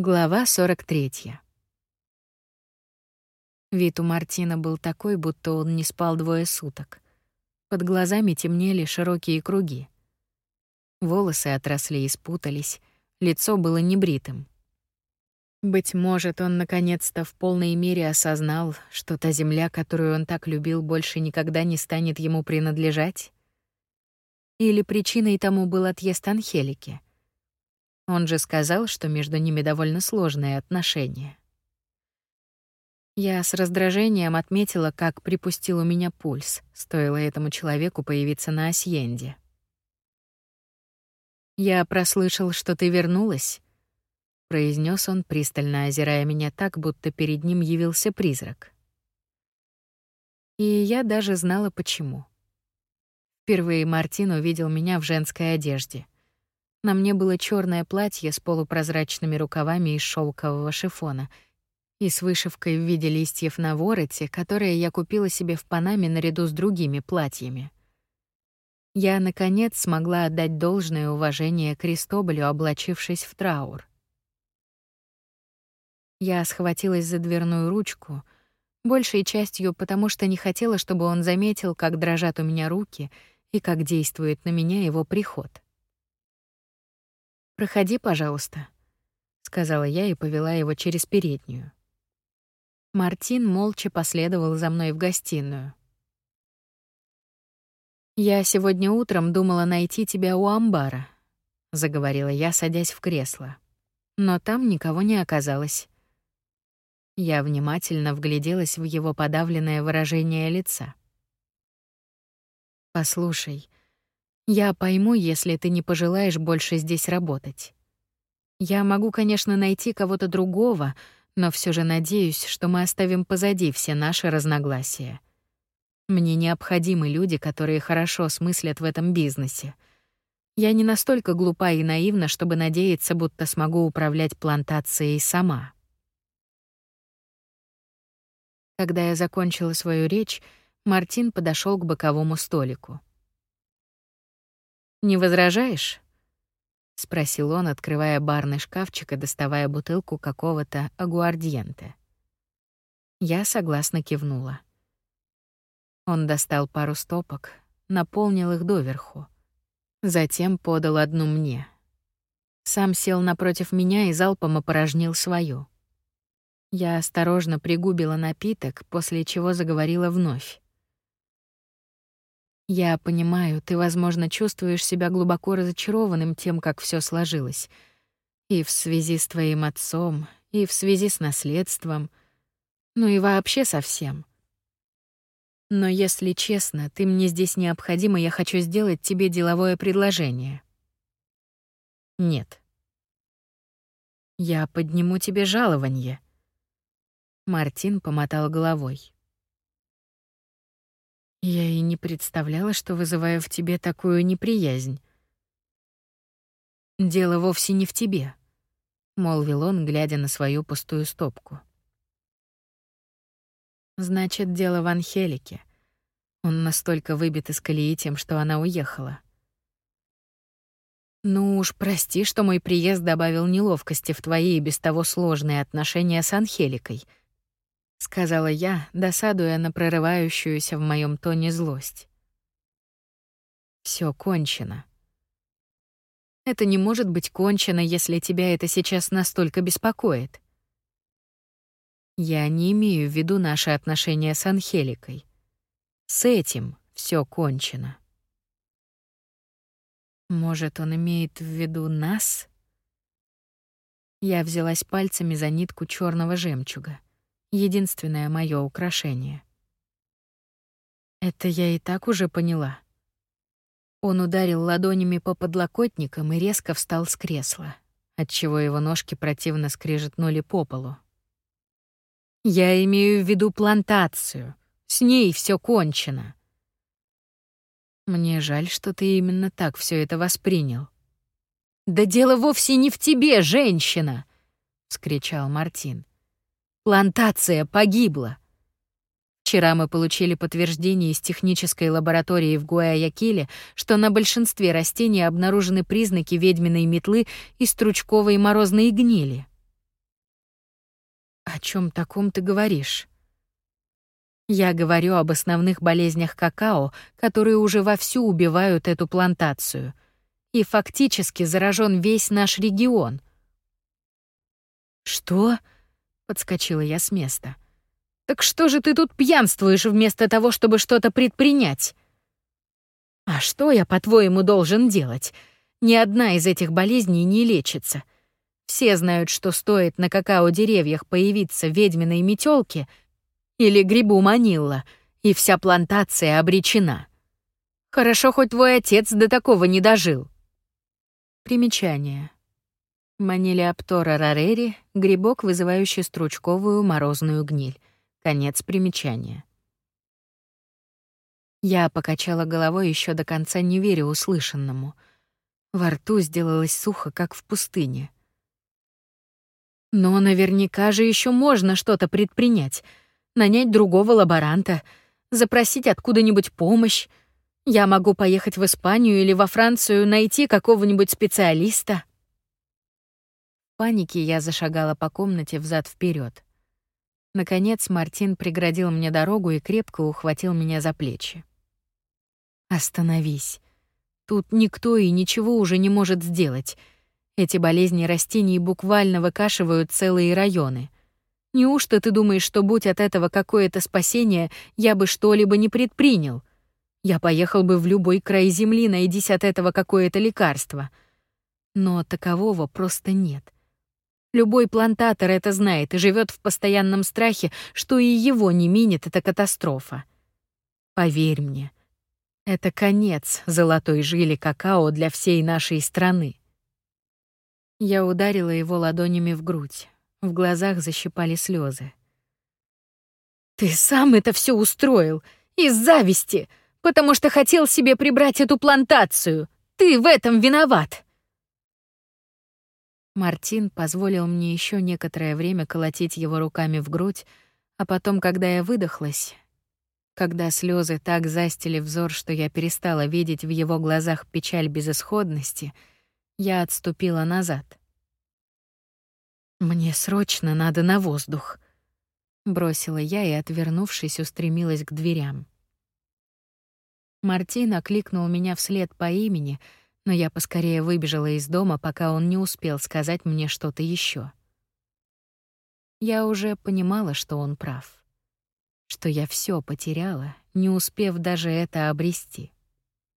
Глава 43. Вид у Мартина был такой, будто он не спал двое суток. Под глазами темнели широкие круги. Волосы отросли и спутались, лицо было небритым. Быть может, он наконец-то в полной мере осознал, что та земля, которую он так любил, больше никогда не станет ему принадлежать? Или причиной тому был отъезд Анхелики — он же сказал, что между ними довольно сложные отношения. Я с раздражением отметила, как припустил у меня пульс, стоило этому человеку появиться на Асьенде. «Я прослышал, что ты вернулась», — произнес он, пристально озирая меня так, будто перед ним явился призрак. И я даже знала, почему. Впервые Мартин увидел меня в женской одежде — на мне было черное платье с полупрозрачными рукавами из шелкового шифона и с вышивкой в виде листьев на вороте, которое я купила себе в Панаме наряду с другими платьями. Я, наконец, смогла отдать должное уважение Кристоболю, облачившись в траур. Я схватилась за дверную ручку, большей частью потому, что не хотела, чтобы он заметил, как дрожат у меня руки и как действует на меня его приход. Проходи, пожалуйста, сказала я и повела его через переднюю. Мартин молча последовал за мной в гостиную. Я сегодня утром думала найти тебя у амбара, заговорила я, садясь в кресло. Но там никого не оказалось. Я внимательно вгляделась в его подавленное выражение лица. Послушай, я пойму, если ты не пожелаешь больше здесь работать. Я могу, конечно, найти кого-то другого, но все же надеюсь, что мы оставим позади все наши разногласия. Мне необходимы люди, которые хорошо смыслят в этом бизнесе. Я не настолько глупа и наивна, чтобы надеяться, будто смогу управлять плантацией сама. Когда я закончила свою речь, Мартин подошел к боковому столику. Не возражаешь? спросил он, открывая барный шкафчик и доставая бутылку какого-то агуардиенте. Я согласно кивнула. Он достал пару стопок, наполнил их доверху. Затем подал одну мне. Сам сел напротив меня и залпом опорожнил свою. Я осторожно пригубила напиток, после чего заговорила вновь. Я понимаю, ты, возможно, чувствуешь себя глубоко разочарованным тем, как все сложилось. И в связи с твоим отцом, и в связи с наследством, ну и вообще со всем. Но если честно, ты мне здесь необходима, я хочу сделать тебе деловое предложение. Нет. Я подниму тебе жалование. Мартин помотал головой. Я и не представляла, что вызываю в тебе такую неприязнь. Дело вовсе не в тебе, молвил он, глядя на свою пустую стопку. Значит, дело в Анхелике. Он настолько выбит из колеи тем, что она уехала. Ну уж прости, что мой приезд добавил неловкости в твои и без того сложные отношения с Анхеликой — сказала я, досадуя на прорывающуюся в моем тоне злость. Все кончено. Это не может быть кончено, если тебя это сейчас настолько беспокоит. Я не имею в виду наши отношения с Анхеликой. С этим все кончено. Может, он имеет в виду нас? Я взялась пальцами за нитку черного жемчуга единственное мое украшение. Это я и так уже поняла. Он ударил ладонями по подлокотникам и резко встал с кресла, отчего его ножки противно скрежетнули по полу. Я имею в виду плантацию. С ней все кончено. Мне жаль, что ты именно так все это воспринял. Да дело вовсе не в тебе, женщина, вскричал Мартин. Плантация погибла. Вчера мы получили подтверждение из технической лаборатории в Гуаякиле, что на большинстве растений обнаружены признаки ведьминой метлы и стручковой морозной гнили. О чем таком ты говоришь? Я говорю об основных болезнях какао, которые уже вовсю убивают эту плантацию. И фактически заражен весь наш регион. Что? Подскочила я с места. Так что же ты тут пьянствуешь вместо того, чтобы что-то предпринять? А что я, по-твоему, должен делать? Ни одна из этих болезней не лечится. Все знают, что стоит на какао-деревьях появиться ведьминой метелке или грибу манилла, и вся плантация обречена. Хорошо, хоть твой отец до такого не дожил. Примечание. Манилиоптора рарери — грибок, вызывающий стручковую морозную гниль. Конец примечания. Я покачала головой еще до конца, не веря услышанному. Во рту сделалось сухо, как в пустыне. Но наверняка же еще можно что-то предпринять. Нанять другого лаборанта, запросить откуда-нибудь помощь. Я могу поехать в Испанию или во Францию, найти какого-нибудь специалиста. Панике я зашагала по комнате взад вперед. Наконец Мартин преградил мне дорогу и крепко ухватил меня за плечи. «Остановись. Тут никто и ничего уже не может сделать. Эти болезни растений буквально выкашивают целые районы. Неужто ты думаешь, что будь от этого какое-то спасение, я бы что-либо не предпринял? Я поехал бы в любой край земли, найдись от этого какое-то лекарство. Но такового просто нет. Любой плантатор это знает и живет в постоянном страхе, что и его не минит эта катастрофа. Поверь мне, это конец золотой жили какао для всей нашей страны. Я ударила его ладонями в грудь. В глазах защипали слезы. «Ты сам это все устроил! Из зависти! Потому что хотел себе прибрать эту плантацию! Ты в этом виноват!» Мартин позволил мне еще некоторое время колотить его руками в грудь, а потом, когда я выдохлась, когда слезы так застили взор, что я перестала видеть в его глазах печаль безысходности, я отступила назад. «Мне срочно надо на воздух», — бросила я и, отвернувшись, устремилась к дверям. Мартин окликнул меня вслед по имени — но я поскорее выбежала из дома, пока он не успел сказать мне что-то еще. Я уже понимала, что он прав, что я все потеряла, не успев даже это обрести.